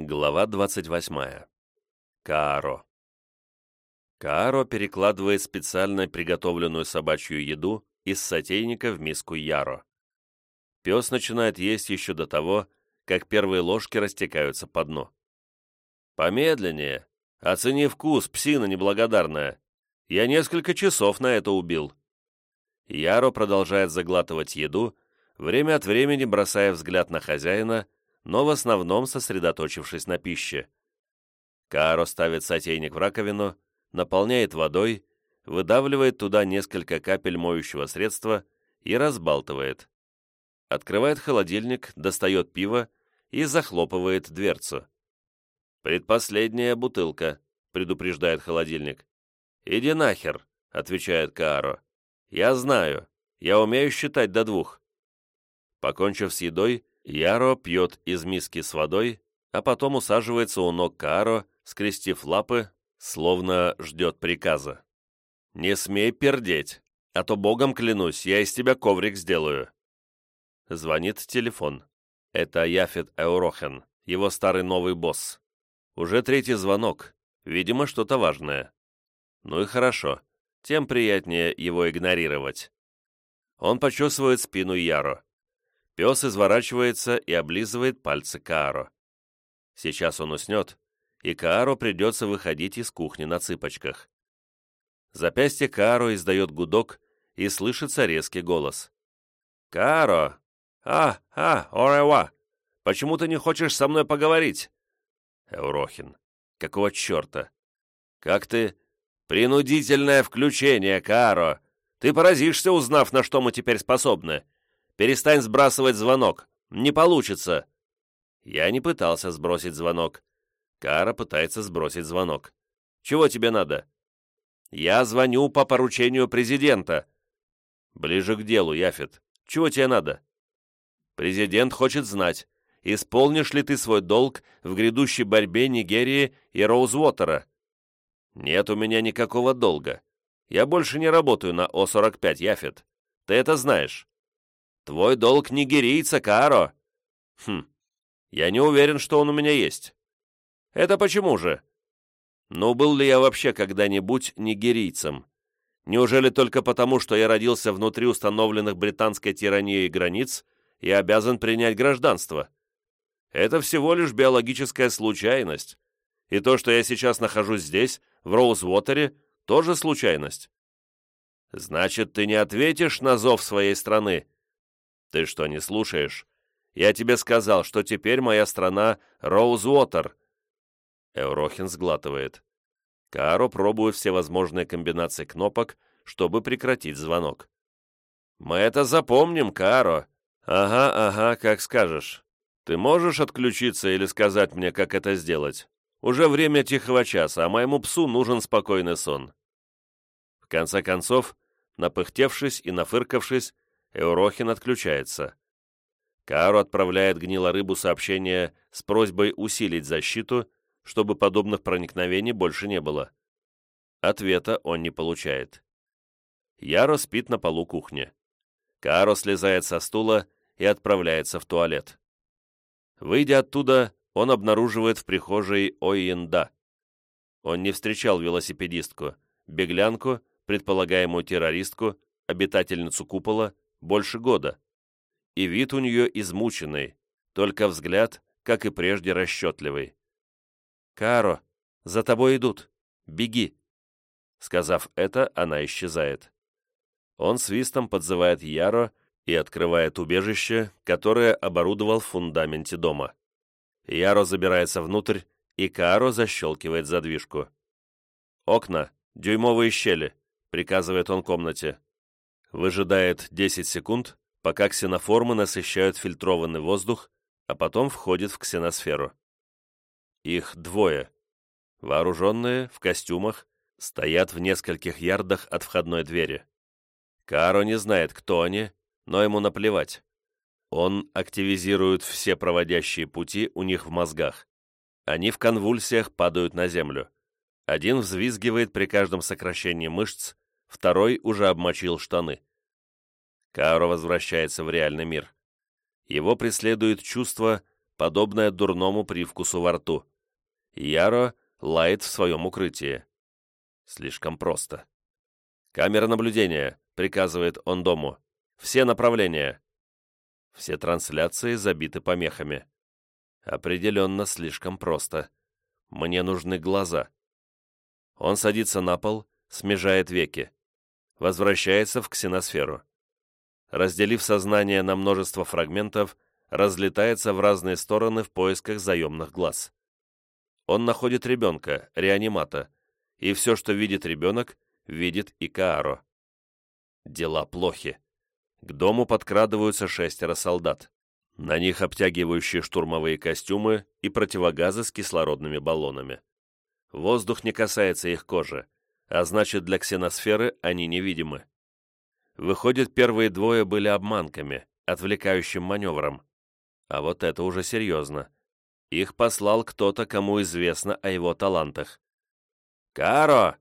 Глава 28. Кааро. Кааро перекладывает специально приготовленную собачью еду из сотейника в миску Яро. Пес начинает есть еще до того, как первые ложки растекаются по дну. «Помедленнее. Оцени вкус, псина неблагодарная. Я несколько часов на это убил». Яро продолжает заглатывать еду, время от времени бросая взгляд на хозяина – но в основном сосредоточившись на пище. Кааро ставит сотейник в раковину, наполняет водой, выдавливает туда несколько капель моющего средства и разбалтывает. Открывает холодильник, достает пиво и захлопывает дверцу. «Предпоследняя бутылка», — предупреждает холодильник. «Иди нахер», — отвечает Кааро. «Я знаю. Я умею считать до двух». Покончив с едой, Яро пьет из миски с водой, а потом усаживается у ног Кааро, скрестив лапы, словно ждет приказа. «Не смей пердеть, а то богом клянусь, я из тебя коврик сделаю». Звонит телефон. Это Яфет Эурохен, его старый новый босс. Уже третий звонок, видимо, что-то важное. Ну и хорошо, тем приятнее его игнорировать. Он почесывает спину Яро. Пес изворачивается и облизывает пальцы Кааро. Сейчас он уснет, и Кааро придется выходить из кухни на цыпочках. Запястье Кааро издает гудок, и слышится резкий голос. «Кааро! А, а, орева! Почему ты не хочешь со мной поговорить?» Эурохин. «Какого черта? Как ты...» «Принудительное включение, Кааро! Ты поразишься, узнав, на что мы теперь способны. Перестань сбрасывать звонок. Не получится!» Я не пытался сбросить звонок. Кара пытается сбросить звонок. «Чего тебе надо?» «Я звоню по поручению президента». «Ближе к делу, Яфет. Чего тебе надо?» «Президент хочет знать, исполнишь ли ты свой долг в грядущей борьбе Нигерии и Роузвотера?» «Нет у меня никакого долга. Я больше не работаю на О-45, Яфет. Ты это знаешь». Твой долг нигерийца, Каро. Хм, я не уверен, что он у меня есть. Это почему же? Ну, был ли я вообще когда-нибудь нигерийцем? Неужели только потому, что я родился внутри установленных британской тиранией границ и обязан принять гражданство? Это всего лишь биологическая случайность. И то, что я сейчас нахожусь здесь, в Роузвотере, тоже случайность. Значит, ты не ответишь на зов своей страны, «Ты что, не слушаешь? Я тебе сказал, что теперь моя страна — Роузвотер!» Эурохин сглатывает. Кааро пробует все возможные комбинации кнопок, чтобы прекратить звонок. «Мы это запомним, Кааро!» «Ага, ага, как скажешь. Ты можешь отключиться или сказать мне, как это сделать? Уже время тихого часа, а моему псу нужен спокойный сон». В конце концов, напыхтевшись и нафыркавшись, Эурохин отключается. Каару отправляет гнилорыбу сообщение с просьбой усилить защиту, чтобы подобных проникновений больше не было. Ответа он не получает. Яро спит на полу кухни. Кааро слезает со стула и отправляется в туалет. Выйдя оттуда, он обнаруживает в прихожей Ойенда. Он не встречал велосипедистку, беглянку, предполагаемую террористку, обитательницу купола, больше года. И вид у нее измученный, только взгляд, как и прежде, расчетливый. «Каро, за тобой идут. Беги!» Сказав это, она исчезает. Он свистом подзывает Яро и открывает убежище, которое оборудовал в фундаменте дома. Яро забирается внутрь, и Кааро защелкивает задвижку. «Окна, дюймовые щели», — приказывает он комнате. Выжидает 10 секунд, пока ксеноформы насыщают фильтрованный воздух, а потом входит в ксеносферу. Их двое. Вооруженные, в костюмах, стоят в нескольких ярдах от входной двери. Каро не знает, кто они, но ему наплевать. Он активизирует все проводящие пути у них в мозгах. Они в конвульсиях падают на землю. Один взвизгивает при каждом сокращении мышц, второй уже обмочил штаны. Кааро возвращается в реальный мир. Его преследует чувство, подобное дурному привкусу во рту. Яро лает в своем укрытии. Слишком просто. «Камера наблюдения», — приказывает он дому. «Все направления». Все трансляции забиты помехами. Определенно слишком просто. Мне нужны глаза. Он садится на пол, смежает веки. Возвращается в ксеносферу. Разделив сознание на множество фрагментов, разлетается в разные стороны в поисках заемных глаз. Он находит ребенка, реанимата, и все, что видит ребенок, видит и Кааро. Дела плохи. К дому подкрадываются шестеро солдат. На них обтягивающие штурмовые костюмы и противогазы с кислородными баллонами. Воздух не касается их кожи, а значит для ксеносферы они невидимы. Выходит, первые двое были обманками, отвлекающим маневром. А вот это уже серьезно. Их послал кто-то, кому известно о его талантах. «Каро!»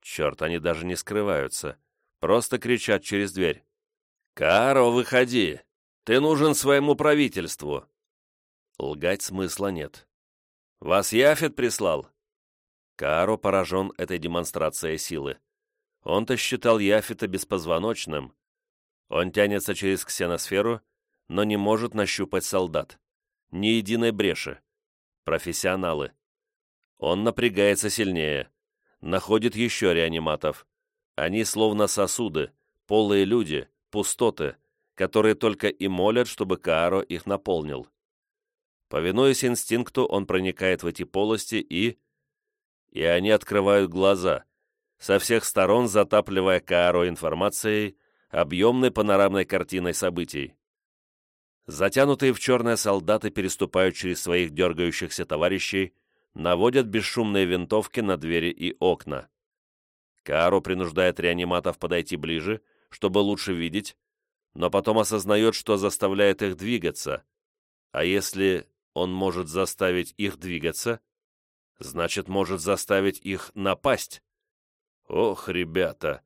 Черт, они даже не скрываются. Просто кричат через дверь. «Каро, выходи! Ты нужен своему правительству!» Лгать смысла нет. «Вас Яфет прислал?» Каро поражен этой демонстрацией силы. Он-то считал Яфета беспозвоночным. Он тянется через ксеносферу, но не может нащупать солдат ни единой бреши. Профессионалы. Он напрягается сильнее. Находит еще реаниматов. Они словно сосуды, полые люди, пустоты, которые только и молят, чтобы Кааро их наполнил. Повинуясь инстинкту, он проникает в эти полости и... И они открывают глаза, со всех сторон затапливая Кааро информацией, объемной панорамной картиной событий. Затянутые в черное солдаты переступают через своих дергающихся товарищей, наводят бесшумные винтовки на двери и окна. Каро принуждает реаниматов подойти ближе, чтобы лучше видеть, но потом осознает, что заставляет их двигаться. А если он может заставить их двигаться, значит, может заставить их напасть. Ох, ребята,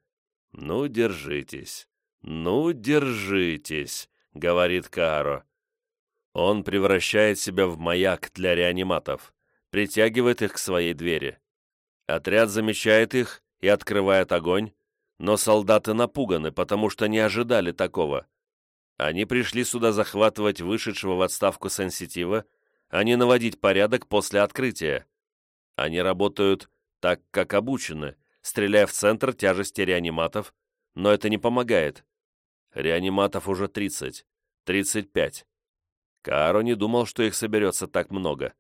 ну держитесь, ну держитесь. — говорит Кааро. Он превращает себя в маяк для реаниматов, притягивает их к своей двери. Отряд замечает их и открывает огонь, но солдаты напуганы, потому что не ожидали такого. Они пришли сюда захватывать вышедшего в отставку сенситива, а не наводить порядок после открытия. Они работают так, как обучены, стреляя в центр тяжести реаниматов, но это не помогает. Реаниматов уже 30, 35. Кааро не думал, что их соберется так много.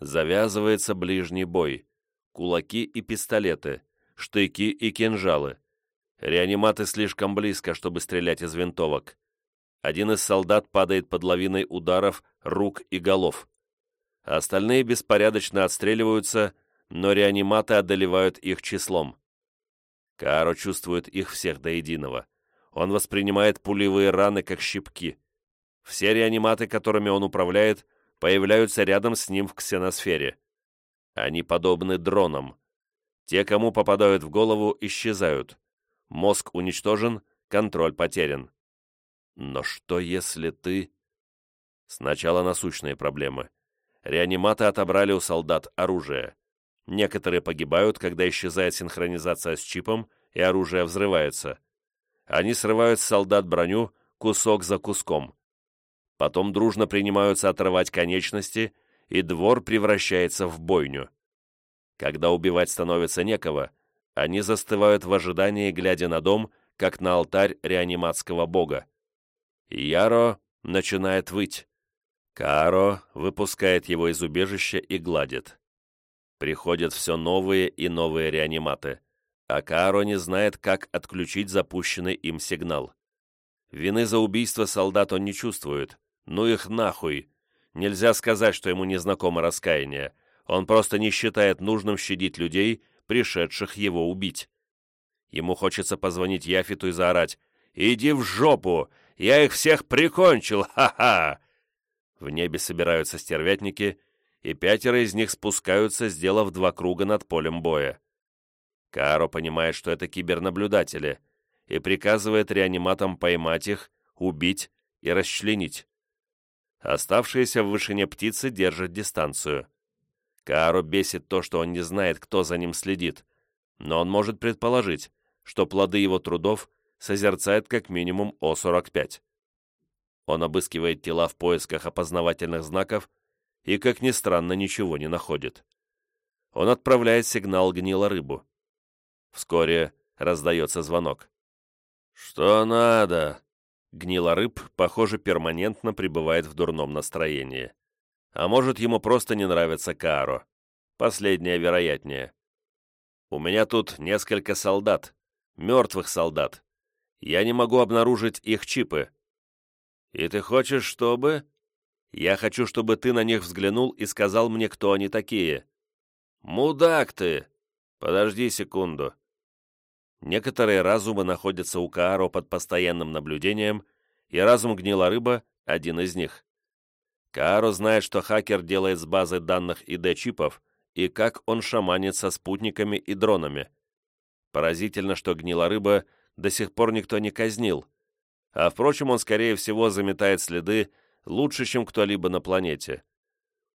Завязывается ближний бой. Кулаки и пистолеты, штыки и кинжалы. Реаниматы слишком близко, чтобы стрелять из винтовок. Один из солдат падает под лавиной ударов рук и голов. Остальные беспорядочно отстреливаются, но реаниматы одолевают их числом. Кааро чувствует их всех до единого. Он воспринимает пулевые раны как щипки. Все реаниматы, которыми он управляет, появляются рядом с ним в ксеносфере. Они подобны дронам. Те, кому попадают в голову, исчезают. Мозг уничтожен, контроль потерян. Но что если ты... Сначала насущные проблемы. Реаниматы отобрали у солдат оружие. Некоторые погибают, когда исчезает синхронизация с чипом, и оружие взрывается. Они срывают с солдат броню кусок за куском. Потом дружно принимаются отрывать конечности, и двор превращается в бойню. Когда убивать становится некого, они застывают в ожидании, глядя на дом, как на алтарь реаниматского бога. Яро начинает выть. Каро выпускает его из убежища и гладит. Приходят все новые и новые реаниматы а Кааро не знает, как отключить запущенный им сигнал. Вины за убийство солдат он не чувствует. Ну их нахуй. Нельзя сказать, что ему не знакомо раскаяние. Он просто не считает нужным щадить людей, пришедших его убить. Ему хочется позвонить Яфиту и заорать «Иди в жопу! Я их всех прикончил! Ха-ха!» В небе собираются стервятники, и пятеро из них спускаются, сделав два круга над полем боя. Кааро понимает, что это кибернаблюдатели, и приказывает реаниматам поймать их, убить и расчленить. Оставшиеся в вышине птицы держат дистанцию. Кааро бесит то, что он не знает, кто за ним следит, но он может предположить, что плоды его трудов созерцает как минимум О-45. Он обыскивает тела в поисках опознавательных знаков и, как ни странно, ничего не находит. Он отправляет сигнал гнила рыбу. Вскоре раздается звонок. «Что надо?» Гнилорыб, похоже, перманентно пребывает в дурном настроении. А может, ему просто не нравится Кааро. Последнее вероятнее. У меня тут несколько солдат, мертвых солдат. Я не могу обнаружить их чипы. И ты хочешь, чтобы... Я хочу, чтобы ты на них взглянул и сказал мне, кто они такие. Мудак ты! Подожди секунду. Некоторые разумы находятся у Кааро под постоянным наблюдением, и разум гнила рыба – один из них. Кааро знает, что хакер делает с базы данных ИД-чипов и как он шаманит со спутниками и дронами. Поразительно, что гнила рыба до сих пор никто не казнил, а, впрочем, он, скорее всего, заметает следы лучше, чем кто-либо на планете.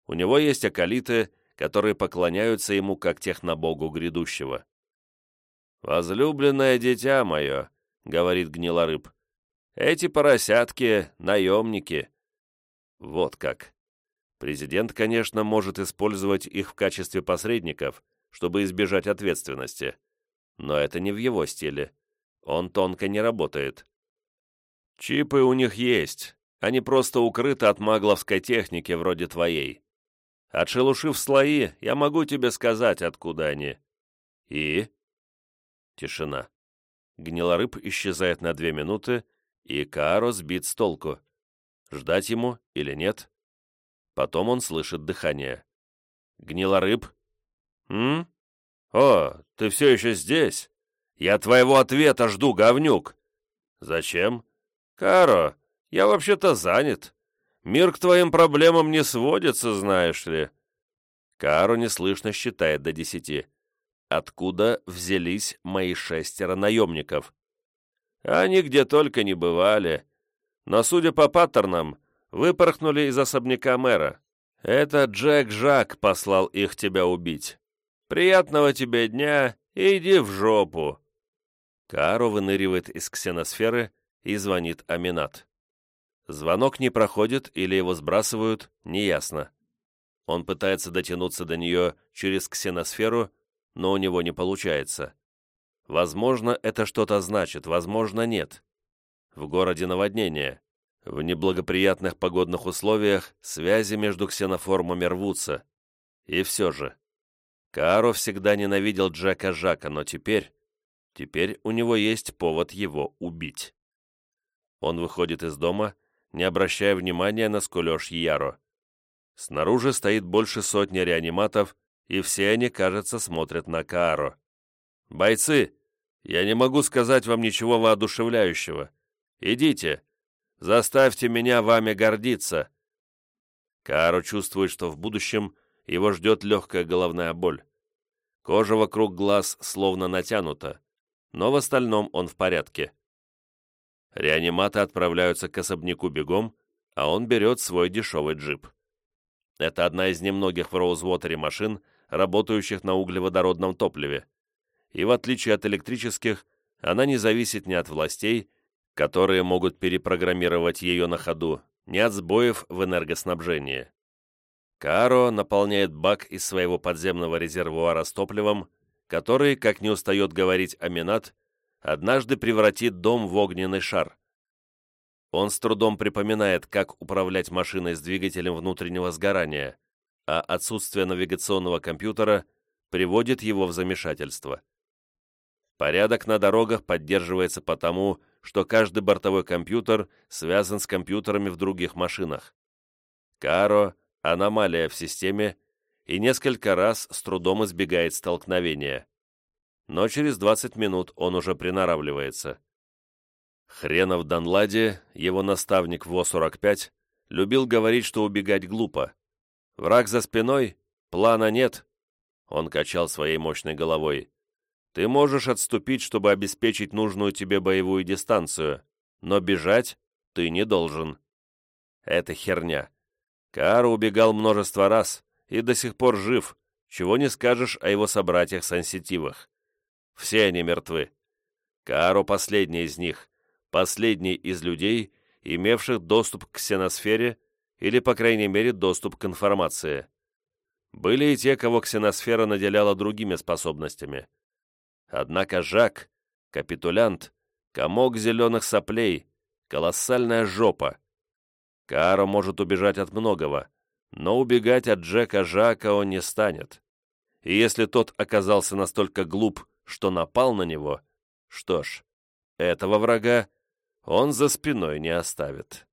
У него есть акалиты, которые поклоняются ему как технобогу грядущего. «Возлюбленное дитя мое», — говорит гнилорыб, — «эти поросятки — наемники». Вот как. Президент, конечно, может использовать их в качестве посредников, чтобы избежать ответственности. Но это не в его стиле. Он тонко не работает. Чипы у них есть. Они просто укрыты от магловской техники вроде твоей. Отшелушив слои, я могу тебе сказать, откуда они. И? Тишина. Гнилорыб исчезает на две минуты, и Кааро сбит с толку. Ждать ему или нет? Потом он слышит дыхание. «Гнилорыб?» «М? О, ты все еще здесь? Я твоего ответа жду, говнюк!» «Зачем?» «Каро, я вообще-то занят. Мир к твоим проблемам не сводится, знаешь ли». Каро неслышно считает до десяти откуда взялись мои шестеро наемников. Они где только не бывали, но, судя по паттернам, выпорхнули из особняка мэра. Это Джек Жак послал их тебя убить. Приятного тебе дня, иди в жопу. Каро выныривает из ксеносферы и звонит Аминат. Звонок не проходит или его сбрасывают, неясно. Он пытается дотянуться до нее через ксеносферу, но у него не получается. Возможно, это что-то значит, возможно, нет. В городе наводнение. В неблагоприятных погодных условиях связи между ксеноформами рвутся. И все же. Кааро всегда ненавидел Джека Жака, но теперь... Теперь у него есть повод его убить. Он выходит из дома, не обращая внимания на скулеж Яро. Снаружи стоит больше сотни реаниматов и все они, кажется, смотрят на Кааро. «Бойцы, я не могу сказать вам ничего воодушевляющего. Идите, заставьте меня вами гордиться». Кааро чувствует, что в будущем его ждет легкая головная боль. Кожа вокруг глаз словно натянута, но в остальном он в порядке. Реаниматы отправляются к особняку бегом, а он берет свой дешевый джип. Это одна из немногих в Роузвотере машин, работающих на углеводородном топливе, и в отличие от электрических, она не зависит ни от властей, которые могут перепрограммировать ее на ходу, ни от сбоев в энергоснабжении. Кааро наполняет бак из своего подземного резервуара с топливом, который, как не устает говорить Аминат, однажды превратит дом в огненный шар. Он с трудом припоминает, как управлять машиной с двигателем внутреннего сгорания, а отсутствие навигационного компьютера приводит его в замешательство. Порядок на дорогах поддерживается потому, что каждый бортовой компьютер связан с компьютерами в других машинах. Каро – аномалия в системе и несколько раз с трудом избегает столкновения. Но через 20 минут он уже приноравливается. Хренов Данладе, его наставник в О-45, любил говорить, что убегать глупо, Враг за спиной? Плана нет?» Он качал своей мощной головой. «Ты можешь отступить, чтобы обеспечить нужную тебе боевую дистанцию, но бежать ты не должен». «Это херня», Кааро убегал множество раз и до сих пор жив, чего не скажешь о его собратьях-сенситивах. Все они мертвы. Кааро последний из них, последний из людей, имевших доступ к ксеносфере или, по крайней мере, доступ к информации. Были и те, кого ксеносфера наделяла другими способностями. Однако Жак, капитулянт, комок зеленых соплей, колоссальная жопа. Кааро может убежать от многого, но убегать от Джека Жака он не станет. И если тот оказался настолько глуп, что напал на него, что ж, этого врага он за спиной не оставит.